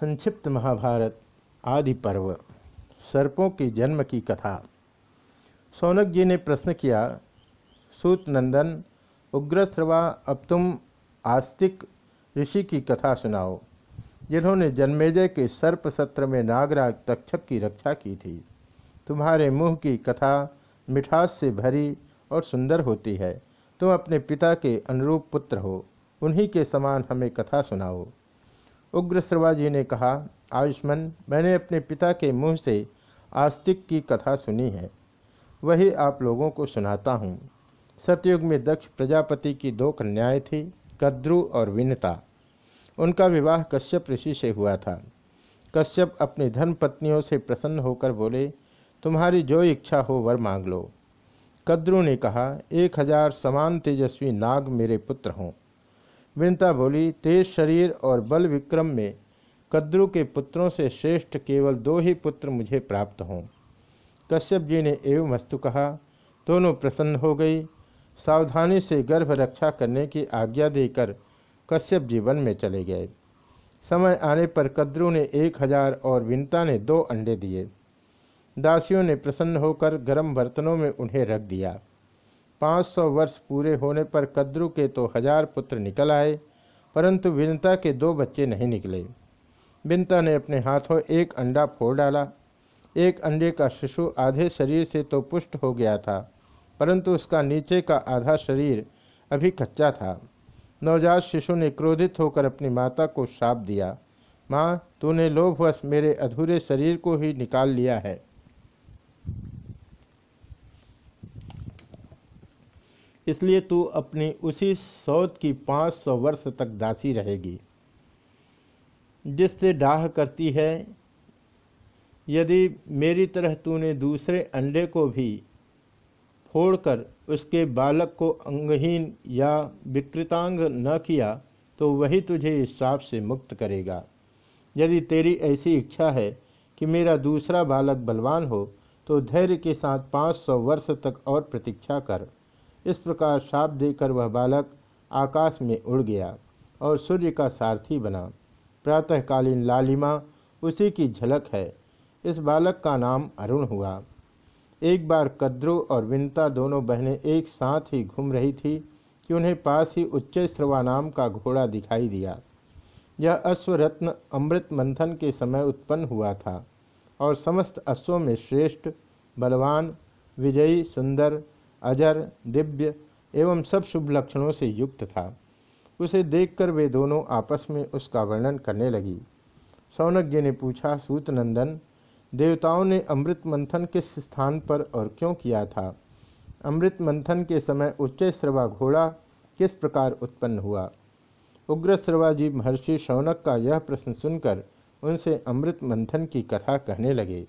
संक्षिप्त महाभारत आदि पर्व, सर्पों के जन्म की कथा। सौनक जी ने प्रश्न किया, सूत नंदन उग्रश्रवा अब तुम आस्तिक ऋषि की कथा सुनाओ, जिन्होंने जन्मेजय के सर्प सत्र में नागराज तक्षक की रक्षा की थी। तुम्हारे मुँह की कथा मिठास से भरी और सुंदर होती है। तुम अपने पिता के अनुरूप पुत्र हो, उन्हीं के समान हमें कथा सुनाओ। उग्र श्रवाजी ने कहा, आयुष्मान, मैंने अपने पिता के मुँह से आस्तिक की कथा सुनी है। वही आप लोगों को सुनाता हूँ। सतयुग में दक्ष प्रजापति की दो कन्याएँ थी, कद्रु और विनता। उनका विवाह कश्यप ऋषि से हुआ था। कश्यप अपनी धन पत्नियों से प्रसन्न होकर बोले, तुम्हारी जो इच्छा हो वर मांग लो। कद्रु ने कहा, एक हज़ार समान तेजस्वी नाग मेरे पुत्र हों। विनता बोली, तेज शरीर और बल विक्रम में कद्रु के पुत्रों से श्रेष्ठ केवल दो ही पुत्र मुझे प्राप्त हों। कश्यप जी ने एवं वस्तु कहा, दोनों प्रसन्न हो गई। सावधानी से गर्भ रक्षा करने की आज्ञा देकर कश्यप जी वन में चले गए। समय आने पर कद्रु ने एक हज़ार और विनता ने दो अंडे दिए। दासियों ने प्रसन्न होकर गर्म बर्तनों में उन्हें रख दिया। पाँच सौ वर्ष पूरे होने पर कद्रु के तो हज़ार पुत्र निकल आए, परंतु विनता के दो बच्चे नहीं निकले। विनता ने अपने हाथों एक अंडा फोड़ डाला। एक अंडे का शिशु आधे शरीर से तो पुष्ट हो गया था, परंतु उसका नीचे का आधा शरीर अभी कच्चा था। नवजात शिशु ने क्रोधित होकर अपनी माता को श्राप दिया, माँ, तूने लोभवश मेरे अधूरे शरीर को ही निकाल लिया है। इसलिए तू अपनी उसी सौत की पाँच सौ वर्ष तक दासी रहेगी। जिससे डाह करती है, यदि मेरी तरह तूने दूसरे अंडे को भी फोड़कर उसके बालक को अंगहीन या विकृतांग न किया तो वही तुझे इस श्राप से मुक्त करेगा। यदि तेरी ऐसी इच्छा है कि मेरा दूसरा बालक बलवान हो तो धैर्य के साथ पाँच सौ वर्ष तक और प्रतीक्षा कर। इस प्रकार शाप देकर वह बालक आकाश में उड़ गया और सूर्य का सारथी बना। प्रातःकालीन लालिमा उसी की झलक है। इस बालक का नाम अरुण हुआ। एक बार कद्रो और विनता दोनों बहनें एक साथ ही घूम रही थी कि उन्हें पास ही उच्च श्रवा नाम का घोड़ा दिखाई दिया। यह अश्वरत्न अमृत मंथन के समय उत्पन्न हुआ था और समस्त अश्वों में श्रेष्ठ, बलवान, विजयी, सुंदर अजर दिव्य एवं सब शुभ लक्षणों से युक्त था। उसे देखकर वे दोनों आपस में उसका वर्णन करने लगी। सौनक जी ने पूछा सूतनंदन देवताओं ने अमृत मंथन किस स्थान पर और क्यों किया था? अमृत मंथन के समय उच्च श्रवा घोड़ा किस प्रकार उत्पन्न हुआ? उग्र श्रवा जी महर्षि शौनक का यह प्रश्न सुनकर उनसे अमृत मंथन की कथा कहने लगे।